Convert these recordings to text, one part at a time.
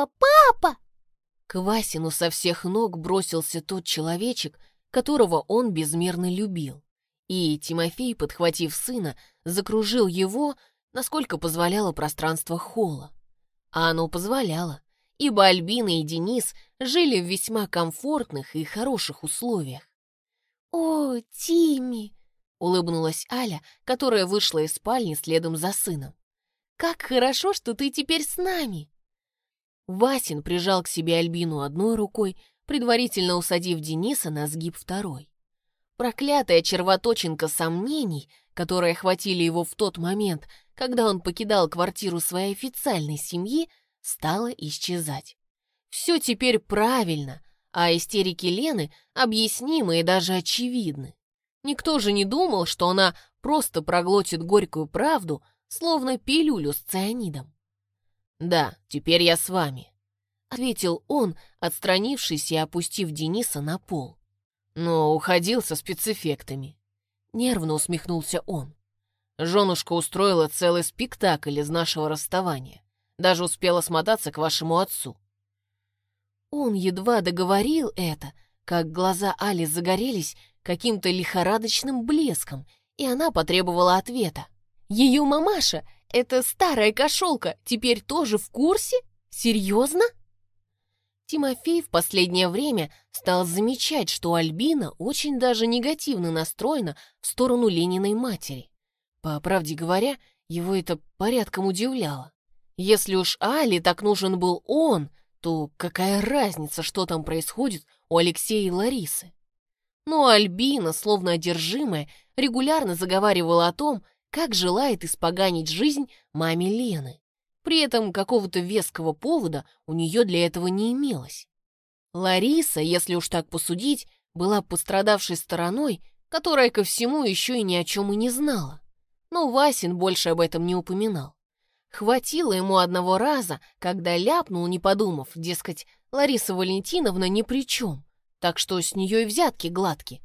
Папа, папа!» К Васину со всех ног бросился тот человечек, которого он безмерно любил. И Тимофей, подхватив сына, закружил его, насколько позволяло пространство холла. А оно позволяло, ибо Альбина и Денис жили в весьма комфортных и хороших условиях. «О, Тими!» — улыбнулась Аля, которая вышла из спальни следом за сыном. «Как хорошо, что ты теперь с нами!» Васин прижал к себе Альбину одной рукой, предварительно усадив Дениса на сгиб второй. Проклятая червоточинка сомнений, которые охватили его в тот момент, когда он покидал квартиру своей официальной семьи, стала исчезать. Все теперь правильно, а истерики Лены объяснимы и даже очевидны. Никто же не думал, что она просто проглотит горькую правду, словно пилюлю с цианидом. «Да, теперь я с вами», — ответил он, отстранившись и опустив Дениса на пол. Но уходил со спецэффектами. Нервно усмехнулся он. Женушка устроила целый спектакль из нашего расставания. Даже успела смотаться к вашему отцу. Он едва договорил это, как глаза Али загорелись каким-то лихорадочным блеском, и она потребовала ответа. Ее мамаша эта старая кошелка теперь тоже в курсе? Серьезно? Тимофей в последнее время стал замечать, что Альбина очень даже негативно настроена в сторону Лениной матери. По правде говоря, его это порядком удивляло. Если уж Али так нужен был он, то какая разница, что там происходит у Алексея и Ларисы? Но Альбина, словно одержимая, регулярно заговаривала о том, как желает испоганить жизнь маме Лены. При этом какого-то веского повода у нее для этого не имелось. Лариса, если уж так посудить, была пострадавшей стороной, которая ко всему еще и ни о чем и не знала. Но Васин больше об этом не упоминал. Хватило ему одного раза, когда ляпнул, не подумав, дескать, Лариса Валентиновна ни при чем, так что с нее и взятки гладки,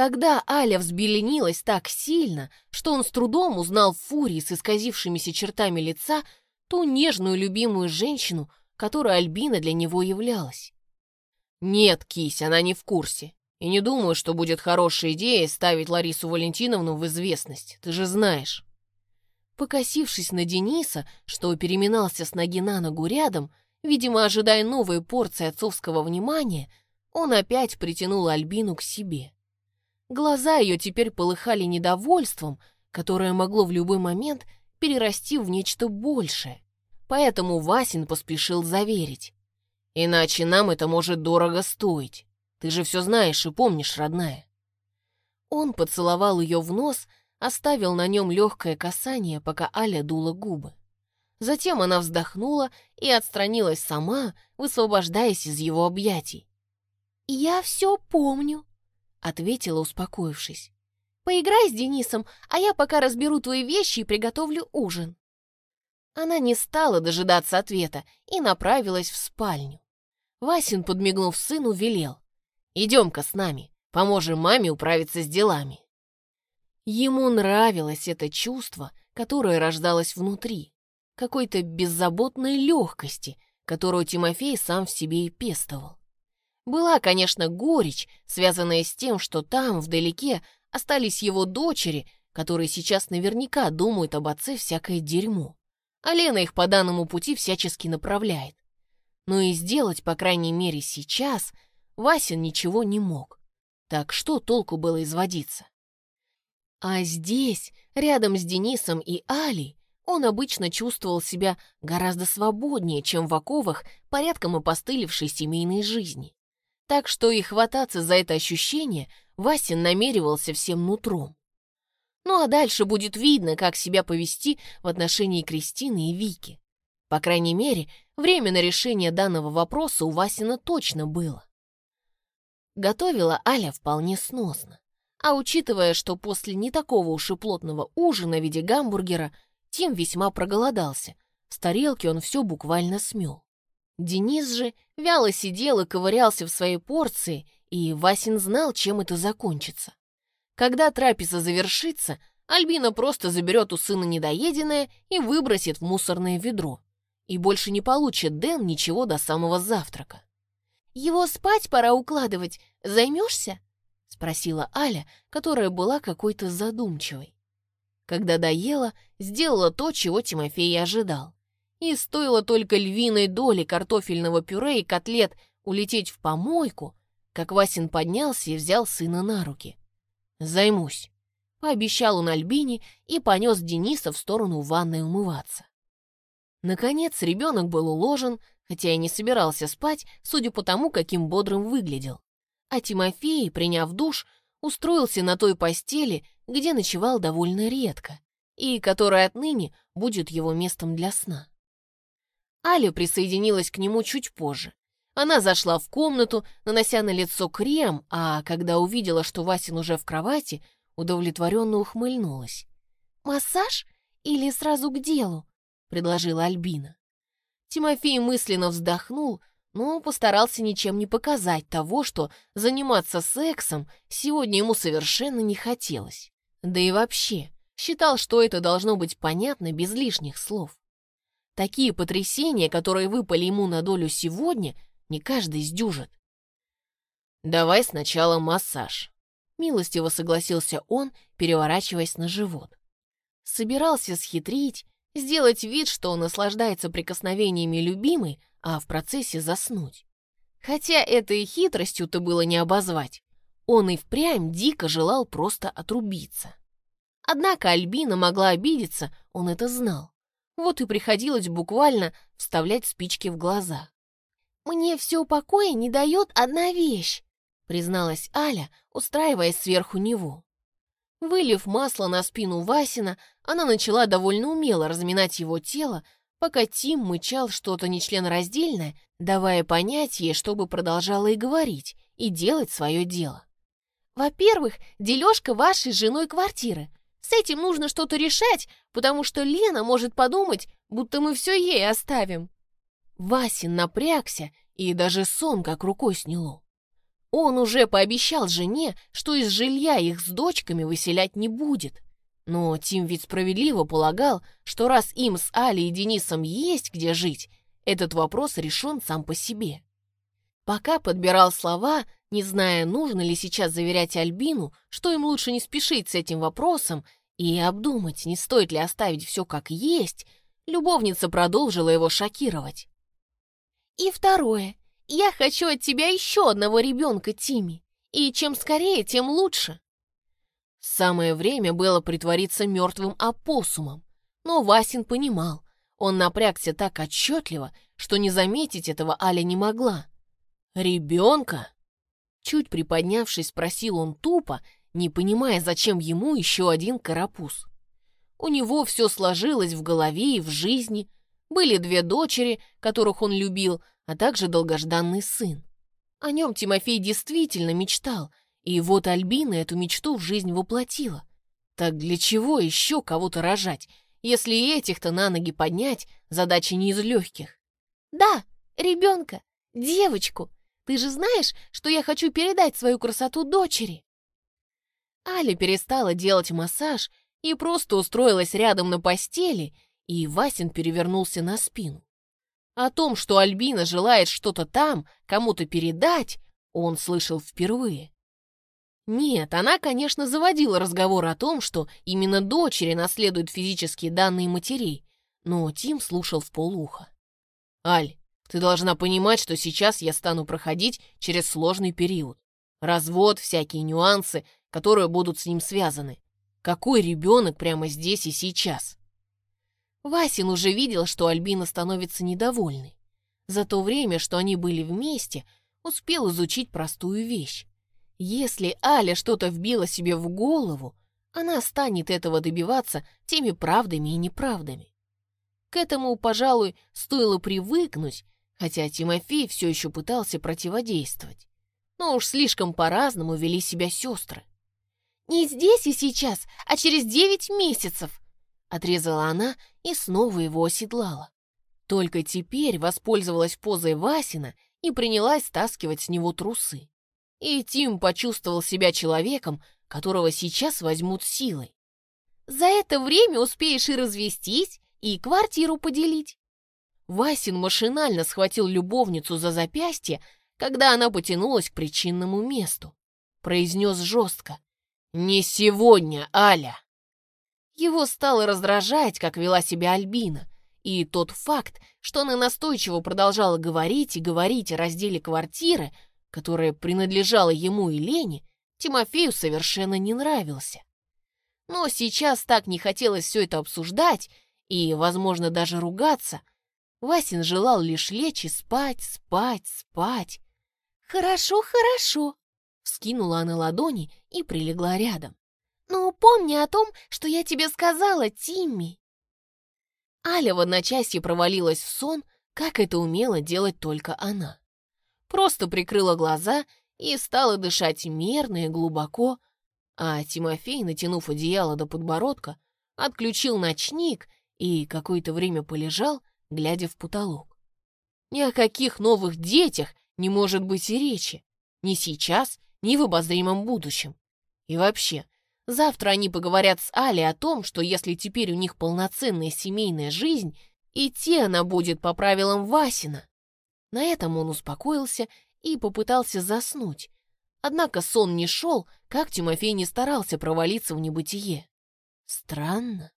Тогда Аля взбеленилась так сильно, что он с трудом узнал в фурии с исказившимися чертами лица ту нежную любимую женщину, которой Альбина для него являлась. «Нет, Кись, она не в курсе. И не думаю, что будет хорошей идеей ставить Ларису Валентиновну в известность, ты же знаешь». Покосившись на Дениса, что переминался с ноги на ногу рядом, видимо, ожидая новой порции отцовского внимания, он опять притянул Альбину к себе. Глаза ее теперь полыхали недовольством, которое могло в любой момент перерасти в нечто большее. Поэтому Васин поспешил заверить. «Иначе нам это может дорого стоить. Ты же все знаешь и помнишь, родная». Он поцеловал ее в нос, оставил на нем легкое касание, пока Аля дула губы. Затем она вздохнула и отстранилась сама, высвобождаясь из его объятий. «Я все помню», ответила, успокоившись. «Поиграй с Денисом, а я пока разберу твои вещи и приготовлю ужин». Она не стала дожидаться ответа и направилась в спальню. Васин, подмигнув сыну, велел. «Идем-ка с нами, поможем маме управиться с делами». Ему нравилось это чувство, которое рождалось внутри, какой-то беззаботной легкости, которую Тимофей сам в себе и пестовал. Была, конечно, горечь, связанная с тем, что там, вдалеке, остались его дочери, которые сейчас наверняка думают об отце всякое дерьмо. А Лена их по данному пути всячески направляет. Но и сделать, по крайней мере, сейчас Васин ничего не мог. Так что толку было изводиться? А здесь, рядом с Денисом и Алей, он обычно чувствовал себя гораздо свободнее, чем в оковах порядком опостылевшей семейной жизни. Так что и хвататься за это ощущение Васин намеревался всем нутром. Ну а дальше будет видно, как себя повести в отношении Кристины и Вики. По крайней мере, время на решение данного вопроса у Васина точно было. Готовила Аля вполне сносно. А учитывая, что после не такого уж и плотного ужина в виде гамбургера Тим весьма проголодался, с тарелки он все буквально смел. Денис же вяло сидел и ковырялся в своей порции, и Васин знал, чем это закончится. Когда трапеза завершится, Альбина просто заберет у сына недоеденное и выбросит в мусорное ведро. и больше не получит Дэн ничего до самого завтрака. «Его спать пора укладывать. Займешься?» — спросила Аля, которая была какой-то задумчивой. Когда доела, сделала то, чего Тимофей и ожидал. И стоило только львиной доли картофельного пюре и котлет улететь в помойку, как Васин поднялся и взял сына на руки. «Займусь», — пообещал он Альбине и понес Дениса в сторону ванной умываться. Наконец ребенок был уложен, хотя и не собирался спать, судя по тому, каким бодрым выглядел. А Тимофей, приняв душ, устроился на той постели, где ночевал довольно редко, и которая отныне будет его местом для сна. Аля присоединилась к нему чуть позже. Она зашла в комнату, нанося на лицо крем, а когда увидела, что Васин уже в кровати, удовлетворенно ухмыльнулась. «Массаж или сразу к делу?» — предложила Альбина. Тимофей мысленно вздохнул, но постарался ничем не показать того, что заниматься сексом сегодня ему совершенно не хотелось. Да и вообще, считал, что это должно быть понятно без лишних слов. Такие потрясения, которые выпали ему на долю сегодня, не каждый сдюжит. «Давай сначала массаж», — милостиво согласился он, переворачиваясь на живот. Собирался схитрить, сделать вид, что он наслаждается прикосновениями любимой, а в процессе заснуть. Хотя этой хитростью-то было не обозвать. Он и впрямь дико желал просто отрубиться. Однако Альбина могла обидеться, он это знал. Вот и приходилось буквально вставлять спички в глаза. «Мне все покоя не дает одна вещь», призналась Аля, устраиваясь сверху него. Вылив масло на спину Васина, она начала довольно умело разминать его тело, пока Тим мычал что-то нечленораздельное, давая понять ей, чтобы продолжала и говорить, и делать свое дело. «Во-первых, дележка вашей с женой квартиры. С этим нужно что-то решать, потому что Лена может подумать, будто мы все ей оставим». Васин напрягся, и даже сон как рукой сняло. Он уже пообещал жене, что из жилья их с дочками выселять не будет. Но Тим ведь справедливо полагал, что раз им с Алей и Денисом есть где жить, этот вопрос решен сам по себе. Пока подбирал слова, не зная, нужно ли сейчас заверять Альбину, что им лучше не спешить с этим вопросом и обдумать, не стоит ли оставить все как есть, любовница продолжила его шокировать. «И второе. Я хочу от тебя еще одного ребенка, Тими. И чем скорее, тем лучше. Самое время было притвориться мертвым опоссумом. Но Васин понимал, он напрягся так отчетливо, что не заметить этого Аля не могла. «Ребенка?» Чуть приподнявшись, спросил он тупо, не понимая, зачем ему еще один карапуз. У него все сложилось в голове и в жизни. Были две дочери, которых он любил, а также долгожданный сын. О нем Тимофей действительно мечтал, и вот Альбина эту мечту в жизнь воплотила. Так для чего еще кого-то рожать, если этих-то на ноги поднять задача не из легких? Да, ребенка, девочку. Ты же знаешь, что я хочу передать свою красоту дочери. Аля перестала делать массаж и просто устроилась рядом на постели, и Васин перевернулся на спину. О том, что Альбина желает что-то там кому-то передать, он слышал впервые. Нет, она, конечно, заводила разговор о том, что именно дочери наследуют физические данные матерей, но Тим слушал в полуха. «Аль, ты должна понимать, что сейчас я стану проходить через сложный период. Развод, всякие нюансы, которые будут с ним связаны. Какой ребенок прямо здесь и сейчас?» Васин уже видел, что Альбина становится недовольной. За то время, что они были вместе, успел изучить простую вещь. Если Аля что-то вбила себе в голову, она станет этого добиваться теми правдами и неправдами. К этому, пожалуй, стоило привыкнуть, хотя Тимофей все еще пытался противодействовать. Но уж слишком по-разному вели себя сестры. «Не здесь и сейчас, а через девять месяцев!» Отрезала она и снова его оседлала. Только теперь воспользовалась позой Васина и принялась стаскивать с него трусы. И Тим почувствовал себя человеком, которого сейчас возьмут силой. «За это время успеешь и развестись, и квартиру поделить». Васин машинально схватил любовницу за запястье, когда она потянулась к причинному месту. Произнес жестко. «Не сегодня, Аля!» Его стало раздражать, как вела себя Альбина, и тот факт, что она настойчиво продолжала говорить и говорить о разделе квартиры, которая принадлежала ему и Лене, Тимофею совершенно не нравился. Но сейчас так не хотелось все это обсуждать и, возможно, даже ругаться. Васин желал лишь лечь и спать, спать, спать. «Хорошо, хорошо», — вскинула она ладони и прилегла рядом. «Но помни о том, что я тебе сказала, Тимми!» Аля в одночасье провалилась в сон, как это умела делать только она. Просто прикрыла глаза и стала дышать мерно и глубоко, а Тимофей, натянув одеяло до подбородка, отключил ночник и какое-то время полежал, глядя в потолок. Ни о каких новых детях не может быть и речи. Ни сейчас, ни в обозримом будущем. И вообще, Завтра они поговорят с Али о том, что если теперь у них полноценная семейная жизнь, идти она будет по правилам Васина. На этом он успокоился и попытался заснуть. Однако сон не шел, как Тимофей не старался провалиться в небытие. Странно.